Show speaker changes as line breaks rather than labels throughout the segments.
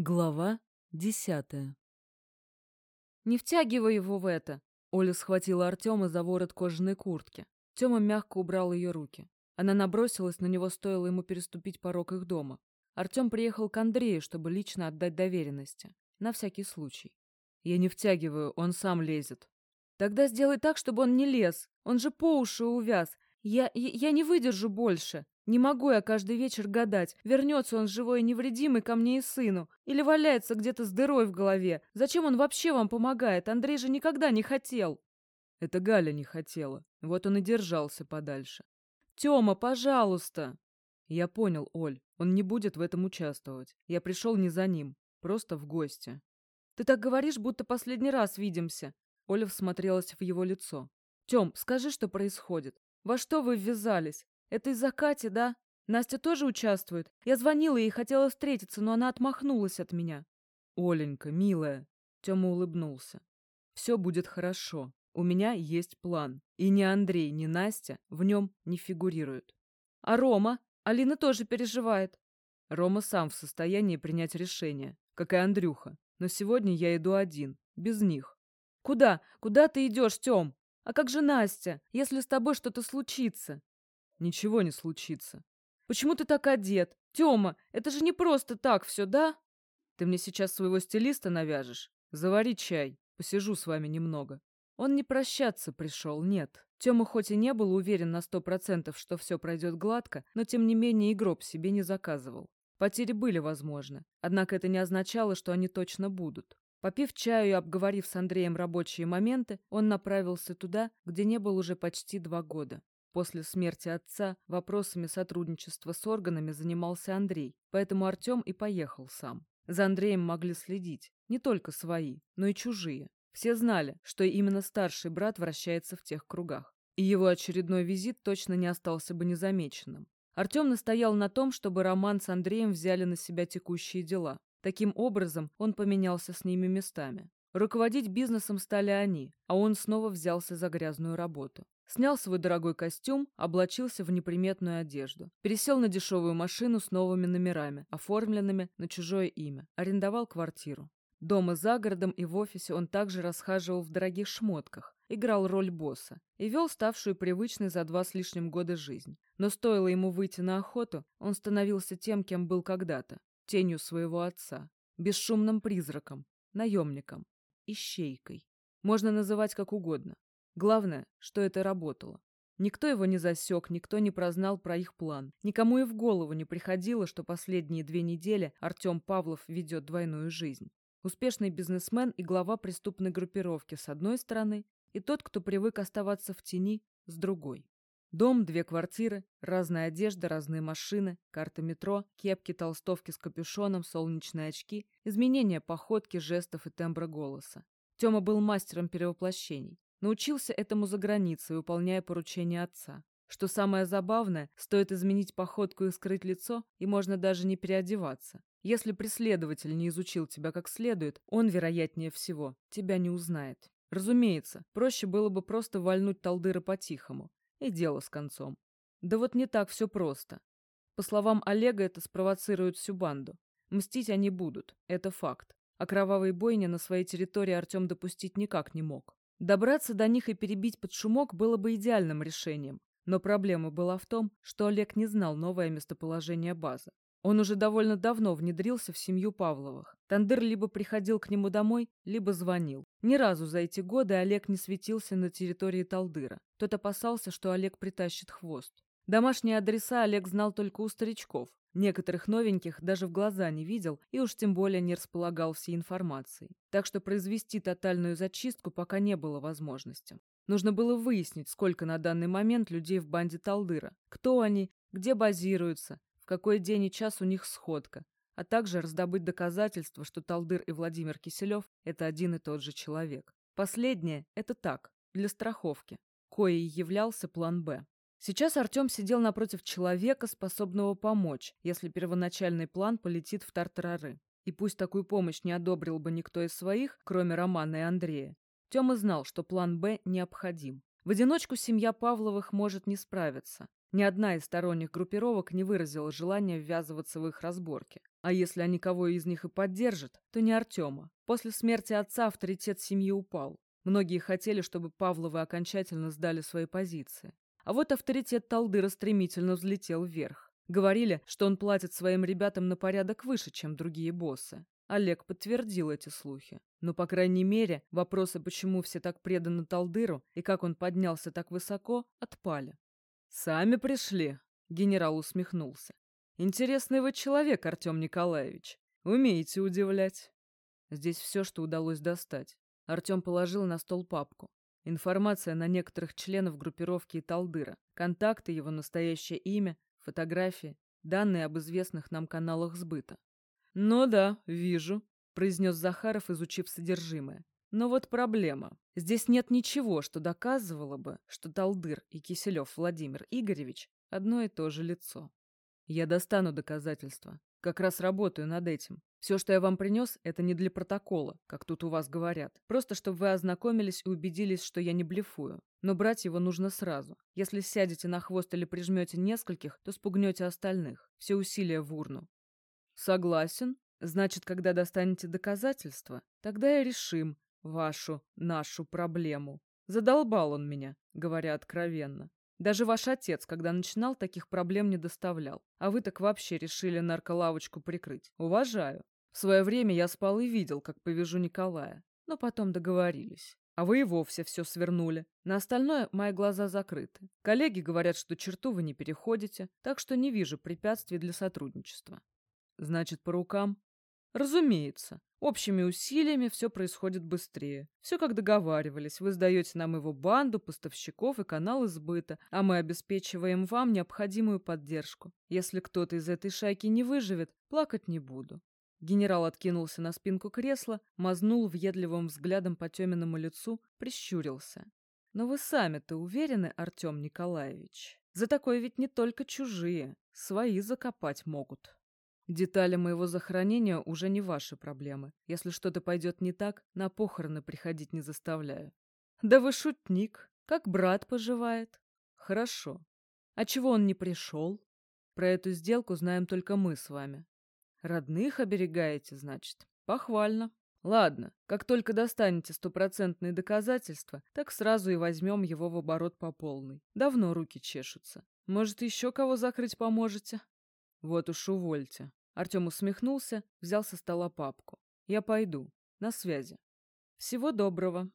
Глава десятая
«Не втягивай его в это!»
Оля схватила Артема за ворот кожаной куртки. Тёма мягко убрал ее руки. Она набросилась на него, стоило ему переступить порог их дома. Артем приехал к Андрею, чтобы лично отдать доверенности. На всякий случай. «Я не втягиваю, он сам лезет».
«Тогда сделай так, чтобы он не лез. Он же по уши увяз. Я, я, я не выдержу больше. Не могу я каждый вечер гадать, вернется он живой и невредимый ко мне и сыну, или валяется где-то с дырой в голове. Зачем он вообще вам помогает? Андрей же никогда не хотел.
Это Галя не хотела. Вот он и держался подальше.
Тёма, пожалуйста.
Я понял, Оль. Он не будет в этом участвовать. Я пришел не за ним, просто в гости.
Ты так говоришь, будто последний раз видимся.
Оля всмотрелась в его лицо.
Тём, скажи, что происходит. Во что вы ввязались? Это из-за Кати, да? Настя тоже участвует. Я звонила ей хотела встретиться, но она отмахнулась от меня.
Оленька, милая. Тёма улыбнулся. Все будет хорошо. У меня есть план. И ни Андрей, ни Настя в нем не фигурируют.
А Рома? Алина тоже переживает.
Рома сам в состоянии принять решение, как и Андрюха. Но сегодня я иду один, без них.
Куда? Куда ты идешь, Тём? А как же Настя, если с тобой что-то случится?
Ничего не случится.
Почему ты так одет? Тёма, это же не просто так все, да?
Ты мне сейчас своего стилиста навяжешь? Завари чай, посижу с вами немного. Он не прощаться пришел, нет. Тёма хоть и не был уверен на сто процентов, что все пройдет гладко, но тем не менее и гроб себе не заказывал. Потери были возможны, однако это не означало, что они точно будут. Попив чаю и обговорив с Андреем рабочие моменты, он направился туда, где не был уже почти два года. После смерти отца вопросами сотрудничества с органами занимался Андрей, поэтому Артем и поехал сам. За Андреем могли следить не только свои, но и чужие. Все знали, что именно старший брат вращается в тех кругах, и его очередной визит точно не остался бы незамеченным. Артем настоял на том, чтобы Роман с Андреем взяли на себя текущие дела. Таким образом, он поменялся с ними местами. Руководить бизнесом стали они, а он снова взялся за грязную работу. Снял свой дорогой костюм, облачился в неприметную одежду. Пересел на дешевую машину с новыми номерами, оформленными на чужое имя. Арендовал квартиру. Дома за городом и в офисе он также расхаживал в дорогих шмотках, играл роль босса и вел ставшую привычной за два с лишним года жизнь. Но стоило ему выйти на охоту, он становился тем, кем был когда-то, тенью своего отца, бесшумным призраком, наемником, ищейкой. Можно называть как угодно. Главное, что это работало. Никто его не засек, никто не прознал про их план. Никому и в голову не приходило, что последние две недели Артем Павлов ведет двойную жизнь. Успешный бизнесмен и глава преступной группировки с одной стороны, и тот, кто привык оставаться в тени, с другой. Дом, две квартиры, разная одежда, разные машины, карта метро, кепки, толстовки с капюшоном, солнечные очки, изменения походки, жестов и тембра голоса. Тёма был мастером перевоплощений. Научился этому за границей, выполняя поручения отца. Что самое забавное, стоит изменить походку и скрыть лицо, и можно даже не переодеваться. Если преследователь не изучил тебя как следует, он, вероятнее всего, тебя не узнает. Разумеется, проще было бы просто вальнуть талдыра по-тихому. И дело с концом. Да вот не так все просто. По словам Олега, это спровоцирует всю банду. Мстить они будут, это факт. А кровавой бойни на своей территории Артем допустить никак не мог. Добраться до них и перебить под шумок было бы идеальным решением. Но проблема была в том, что Олег не знал новое местоположение базы. Он уже довольно давно внедрился в семью Павловых. Тандыр либо приходил к нему домой, либо звонил. Ни разу за эти годы Олег не светился на территории Талдыра. Тот опасался, что Олег притащит хвост. Домашние адреса Олег знал только у старичков. Некоторых новеньких даже в глаза не видел и уж тем более не располагал всей информацией. Так что произвести тотальную зачистку пока не было возможности. Нужно было выяснить, сколько на данный момент людей в банде Талдыра, кто они, где базируются, в какой день и час у них сходка, а также раздобыть доказательства, что Талдыр и Владимир Киселев – это один и тот же человек. Последнее – это так, для страховки, коей являлся план «Б». Сейчас Артем сидел напротив человека, способного помочь, если первоначальный план полетит в тартарары. И пусть такую помощь не одобрил бы никто из своих, кроме Романа и Андрея, Тёма знал, что план «Б» необходим. В одиночку семья Павловых может не справиться. Ни одна из сторонних группировок не выразила желания ввязываться в их разборки. А если они кого из них и поддержат, то не Артема. После смерти отца авторитет семьи упал. Многие хотели, чтобы Павловы окончательно сдали свои позиции. А вот авторитет Талдыра стремительно взлетел вверх. Говорили, что он платит своим ребятам на порядок выше, чем другие боссы. Олег подтвердил эти слухи. Но, по крайней мере, вопросы, почему все так преданы Талдыру и как он поднялся так высоко, отпали. «Сами пришли», — генерал усмехнулся. «Интересный вы человек, Артем Николаевич. Умеете удивлять». Здесь все, что удалось достать. Артем положил на стол папку. Информация на некоторых членов группировки Талдыра, контакты, его настоящее имя, фотографии, данные об известных нам каналах сбыта. «Ну да, вижу», — произнес Захаров, изучив содержимое. «Но вот проблема. Здесь нет ничего, что доказывало бы, что Талдыр и Киселев Владимир Игоревич — одно и то же лицо. Я достану доказательства. Как раз работаю над этим. Все, что я вам принес, это не для протокола, как тут у вас говорят. Просто, чтобы вы ознакомились и убедились, что я не блефую. Но брать его нужно сразу. Если сядете на хвост или прижмете нескольких, то спугнете остальных. Все усилия в урну. Согласен. Значит, когда достанете доказательства, тогда и решим вашу, нашу проблему. Задолбал он меня, говоря откровенно. Даже ваш отец, когда начинал, таких проблем не доставлял. А вы так вообще решили нарколавочку прикрыть. Уважаю. В свое время я спал и видел, как повяжу Николая. Но потом договорились. А вы и вовсе все свернули. На остальное мои глаза закрыты. Коллеги говорят, что черту вы не переходите, так что не вижу препятствий для сотрудничества. Значит, по рукам? Разумеется. Общими усилиями все происходит быстрее. Все как договаривались. Вы сдаете нам его банду, поставщиков и каналы сбыта, а мы обеспечиваем вам необходимую поддержку. Если кто-то из этой шайки не выживет, плакать не буду. Генерал откинулся на спинку кресла, мазнул въедливым взглядом по теменному лицу, прищурился. «Но вы сами-то уверены, Артем Николаевич? За такое ведь не только чужие, свои закопать могут». Детали моего захоронения уже не ваши проблемы. Если что-то пойдет не так, на похороны приходить не заставляю. Да вы шутник. Как брат поживает? Хорошо. А чего он не пришел? Про эту сделку знаем только мы с вами. Родных оберегаете, значит? Похвально. Ладно, как только достанете стопроцентные доказательства, так сразу и возьмем его в оборот по полной. Давно руки чешутся. Может, еще кого закрыть поможете? Вот уж увольте. Артем усмехнулся, взял со стола папку. «Я пойду. На связи. Всего доброго».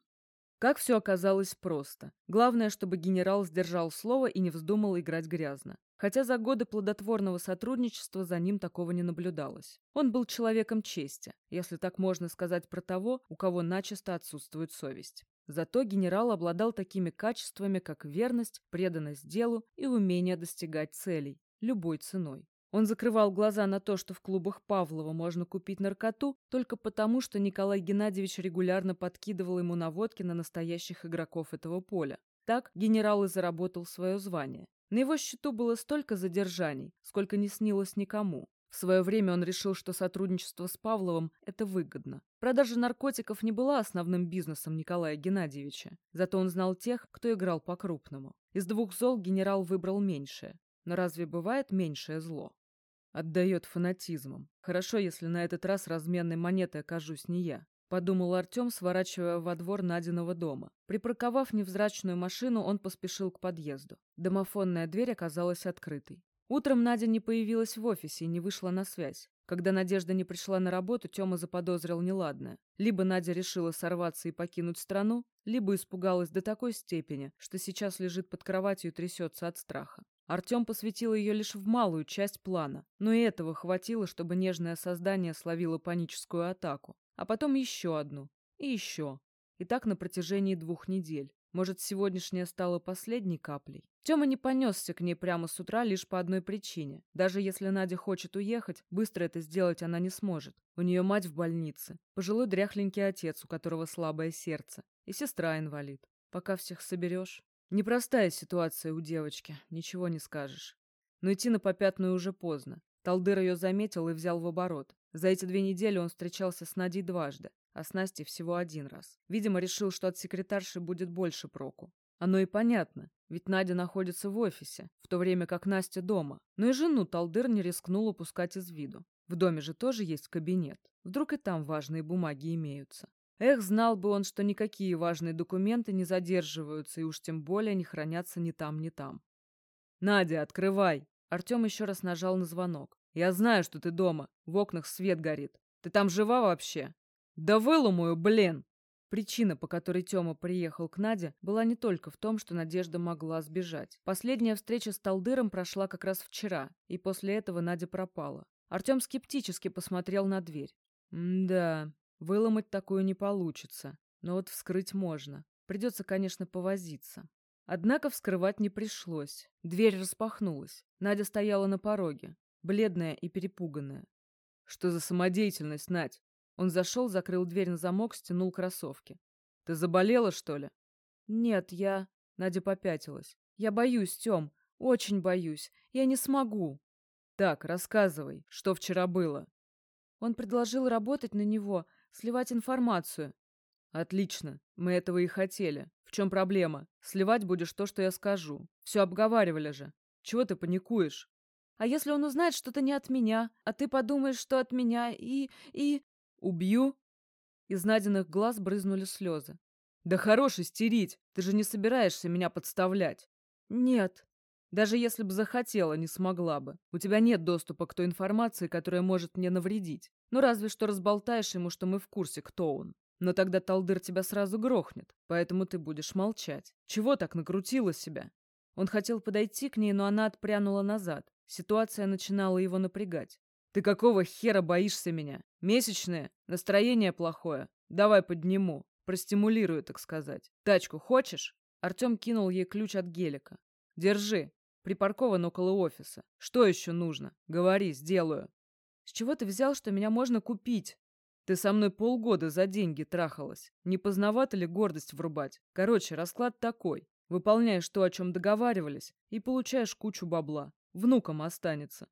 Как все оказалось просто. Главное, чтобы генерал сдержал слово и не вздумал играть грязно. Хотя за годы плодотворного сотрудничества за ним такого не наблюдалось. Он был человеком чести, если так можно сказать про того, у кого начисто отсутствует совесть. Зато генерал обладал такими качествами, как верность, преданность делу и умение достигать целей, любой ценой. Он закрывал глаза на то, что в клубах Павлова можно купить наркоту, только потому, что Николай Геннадьевич регулярно подкидывал ему наводки на настоящих игроков этого поля. Так генерал и заработал свое звание. На его счету было столько задержаний, сколько не снилось никому. В свое время он решил, что сотрудничество с Павловым – это выгодно. Продажа наркотиков не была основным бизнесом Николая Геннадьевича. Зато он знал тех, кто играл по-крупному. Из двух зол генерал выбрал меньшее. Но разве бывает меньшее зло? Отдает фанатизмом. Хорошо, если на этот раз разменной монетой окажусь не я. Подумал Артем, сворачивая во двор Надиного дома. Припарковав невзрачную машину, он поспешил к подъезду. Домофонная дверь оказалась открытой. Утром Надя не появилась в офисе и не вышла на связь. Когда Надежда не пришла на работу, Тёма заподозрил неладное. Либо Надя решила сорваться и покинуть страну, либо испугалась до такой степени, что сейчас лежит под кроватью и трясется от страха. Артем посвятил ее лишь в малую часть плана, но и этого хватило, чтобы нежное создание словило паническую атаку. А потом еще одну. И еще. И так на протяжении двух недель. Может, сегодняшняя стала последней каплей? Тёма не понесся к ней прямо с утра лишь по одной причине. Даже если Надя хочет уехать, быстро это сделать она не сможет. У нее мать в больнице, пожилой дряхленький отец, у которого слабое сердце, и сестра инвалид. Пока всех соберешь... Непростая ситуация у девочки, ничего не скажешь. Но идти на попятную уже поздно. Талдыр ее заметил и взял в оборот. За эти две недели он встречался с Надей дважды, а с Настей всего один раз. Видимо, решил, что от секретарши будет больше проку. Оно и понятно, ведь Надя находится в офисе, в то время как Настя дома. Но и жену Талдыр не рискнул упускать из виду. В доме же тоже есть кабинет. Вдруг и там важные бумаги имеются. Эх, знал бы он, что никакие важные документы не задерживаются и уж тем более не хранятся ни там, ни там. «Надя, открывай!» Артем еще раз нажал на звонок. «Я знаю, что ты дома. В окнах свет горит. Ты там жива вообще?» «Да выломаю, блин!» Причина, по которой Тёма приехал к Наде, была не только в том, что Надежда могла сбежать. Последняя встреча с Талдыром прошла как раз вчера, и после этого Надя пропала. Артем скептически посмотрел на дверь. «Да, выломать такую не получится, но вот вскрыть можно. Придется, конечно, повозиться». Однако вскрывать не пришлось. Дверь распахнулась. Надя стояла на пороге, бледная и перепуганная. «Что за самодеятельность, Надь?» Он зашел, закрыл дверь на замок, стянул кроссовки. «Ты заболела, что ли?»
«Нет, я...» Надя попятилась. «Я боюсь, Тём. Очень боюсь. Я не смогу».
«Так, рассказывай, что вчера было?»
Он предложил работать на него, сливать информацию.
«Отлично. Мы этого и хотели. В чем проблема? Сливать будешь то, что я скажу. Все обговаривали же. Чего ты паникуешь?»
«А если он узнает что-то не от меня, а ты подумаешь, что от меня, и... и...»
«Убью?» Из Надиных глаз брызнули слезы. «Да хорош истерить! Ты же не собираешься меня подставлять!»
«Нет!»
«Даже если бы захотела, не смогла бы. У тебя нет доступа к той информации, которая может мне навредить. Ну, разве что разболтаешь ему, что мы в курсе, кто он. Но тогда Талдыр тебя сразу грохнет, поэтому ты будешь молчать. Чего так накрутила себя?» Он хотел подойти к ней, но она отпрянула назад. Ситуация начинала его напрягать. «Ты какого хера боишься меня? Месячное? Настроение плохое? Давай подниму. Простимулирую, так сказать. Тачку хочешь?» Артем кинул ей ключ от гелика. «Держи. Припаркован около офиса. Что еще нужно? Говори, сделаю».
«С чего ты взял, что меня можно купить?»
«Ты со мной полгода за деньги трахалась. Не поздновато ли гордость врубать? Короче, расклад такой. Выполняешь то, о чем договаривались, и получаешь кучу бабла. Внукам останется.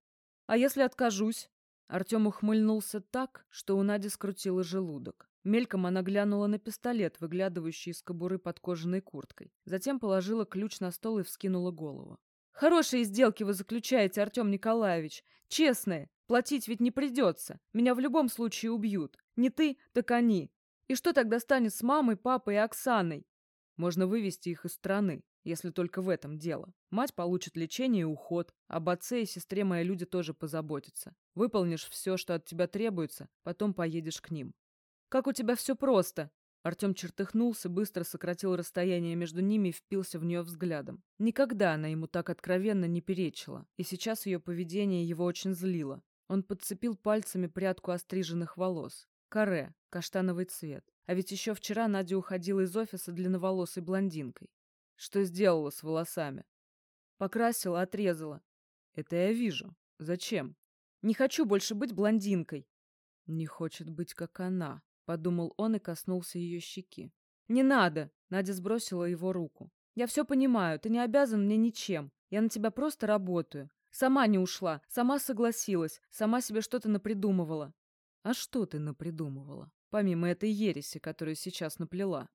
А если откажусь?
Артем ухмыльнулся так, что у Нади скрутило желудок. Мельком она глянула на пистолет, выглядывающий из кобуры под кожаной курткой. Затем положила ключ на стол и вскинула голову.
«Хорошие сделки вы заключаете, Артем Николаевич. Честные. Платить ведь не придется. Меня в любом случае убьют. Не ты, так они. И что тогда станет с мамой, папой и Оксаной?
Можно вывести их из страны если только в этом дело. Мать получит лечение и уход, об отце и сестре мои люди тоже позаботятся. Выполнишь все, что от тебя требуется, потом поедешь к ним.
Как у тебя все просто!»
Артем чертыхнулся, быстро сократил расстояние между ними и впился в нее взглядом. Никогда она ему так откровенно не перечила, и сейчас ее поведение его очень злило. Он подцепил пальцами прядку остриженных волос. Каре, каштановый цвет. А ведь еще вчера Надя уходила из офиса длинноволосой блондинкой. Что сделала с волосами?
Покрасила, отрезала.
Это я вижу. Зачем?
Не хочу больше быть блондинкой.
Не хочет быть, как она, подумал он и коснулся ее щеки.
Не надо, Надя сбросила его руку. Я все понимаю, ты не обязан мне ничем. Я на тебя просто работаю. Сама не ушла, сама согласилась, сама себе что-то напридумывала.
А что ты напридумывала? Помимо этой ереси, которую сейчас наплела.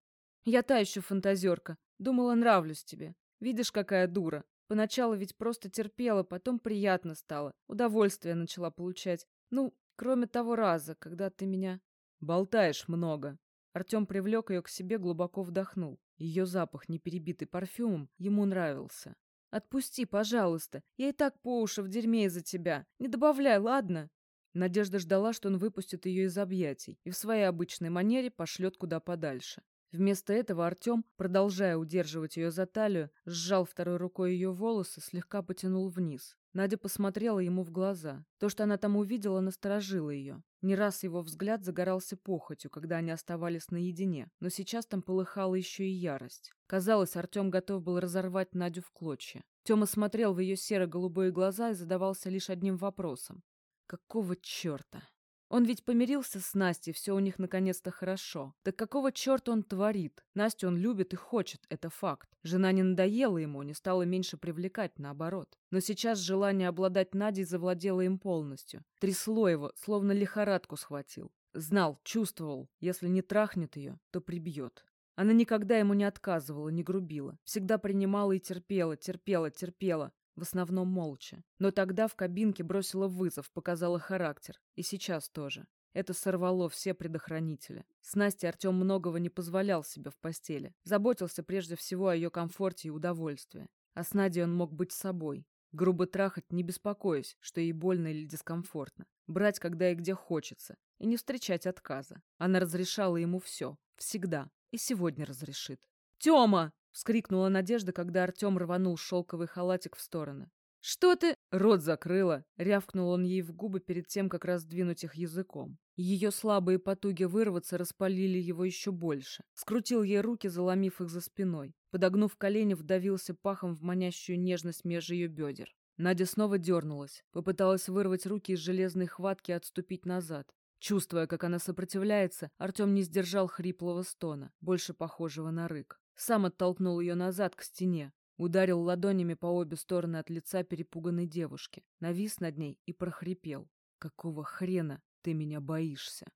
Я та еще фантазерка. Думала, нравлюсь тебе. Видишь, какая дура. Поначалу ведь просто терпела, потом приятно стало. Удовольствие начала получать. Ну, кроме того раза, когда ты меня...
Болтаешь много. Артем привлек ее к себе, глубоко вдохнул. Ее запах, не перебитый парфюмом, ему нравился.
«Отпусти, пожалуйста. Я и так по уши в дерьме из-за тебя. Не добавляй, ладно?»
Надежда ждала, что он выпустит ее из объятий и в своей обычной манере пошлет куда подальше. Вместо этого Артем, продолжая удерживать ее за талию, сжал второй рукой ее волосы, слегка потянул вниз. Надя посмотрела ему в глаза. То, что она там увидела, насторожило ее. Не раз его взгляд загорался похотью, когда они оставались наедине, но сейчас там полыхала еще и ярость. Казалось, Артем готов был разорвать Надю в клочья. Тема смотрел в ее серо-голубые глаза и задавался лишь одним вопросом. «Какого черта?» Он ведь помирился с Настей, все у них наконец-то хорошо. Так какого черта он творит? Настю он любит и хочет, это факт. Жена не надоела ему, не стала меньше привлекать, наоборот. Но сейчас желание обладать Надей завладело им полностью. Трясло его, словно лихорадку схватил. Знал, чувствовал, если не трахнет ее, то прибьет. Она никогда ему не отказывала, не грубила. Всегда принимала и терпела, терпела, терпела. В основном молча. Но тогда в кабинке бросила вызов, показала характер. И сейчас тоже. Это сорвало все предохранители. С Настей Артем многого не позволял себе в постели. Заботился прежде всего о ее комфорте и удовольствии. А с Надей он мог быть собой. Грубо трахать, не беспокоясь, что ей больно или дискомфортно. Брать, когда и где хочется. И не встречать отказа. Она разрешала ему все. Всегда. И сегодня разрешит. «Тема!» — вскрикнула Надежда, когда Артем рванул шелковый халатик в стороны. «Что ты...» — рот закрыла. Рявкнул он ей в губы перед тем, как раздвинуть их языком. Ее слабые потуги вырваться распалили его еще больше. Скрутил ей руки, заломив их за спиной. Подогнув колени, вдавился пахом в манящую нежность меж ее бедер. Надя снова дернулась, попыталась вырвать руки из железной хватки и отступить назад. Чувствуя, как она сопротивляется, Артем не сдержал хриплого стона, больше похожего на рык. Сам оттолкнул ее назад к стене, ударил ладонями по обе стороны от лица перепуганной девушки, навис над ней и прохрипел. «Какого хрена ты меня боишься?»